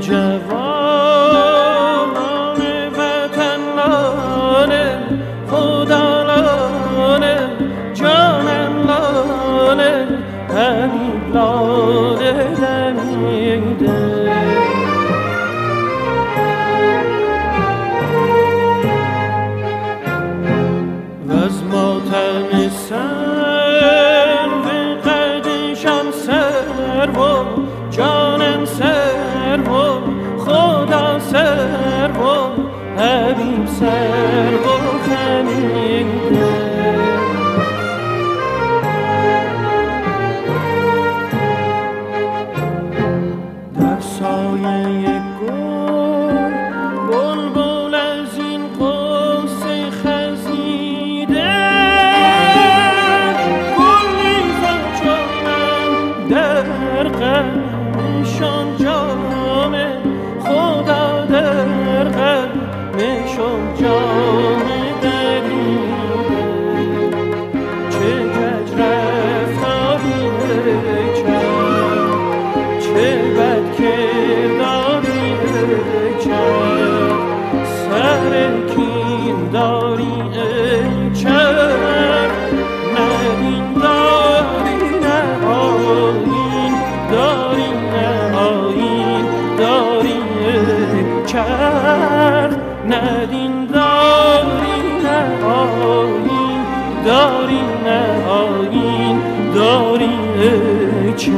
جوانان وطن لانه خدا لانه جانم لانه همین لانه دمیده. ser. داری نهایین داری چه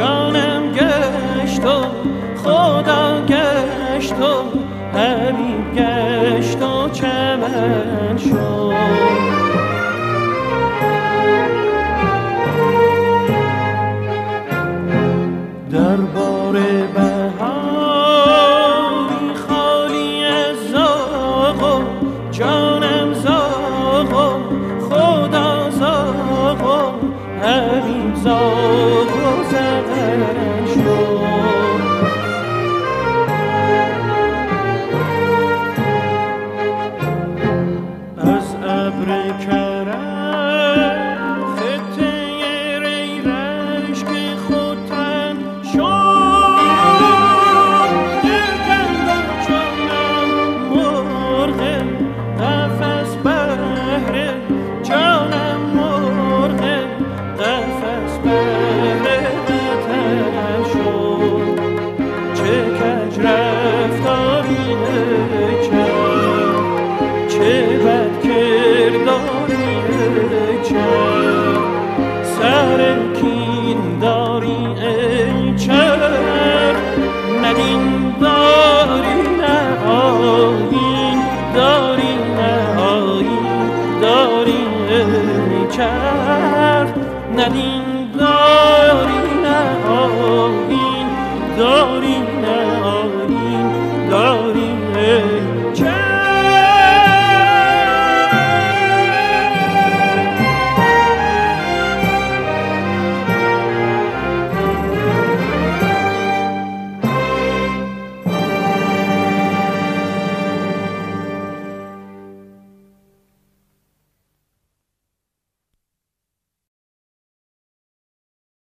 جانم گشت و خدا گشت و همین گشت و چمن شد. کین داری ای چر ندین داری نه آین داری نه آین داری ای چر ندین داری.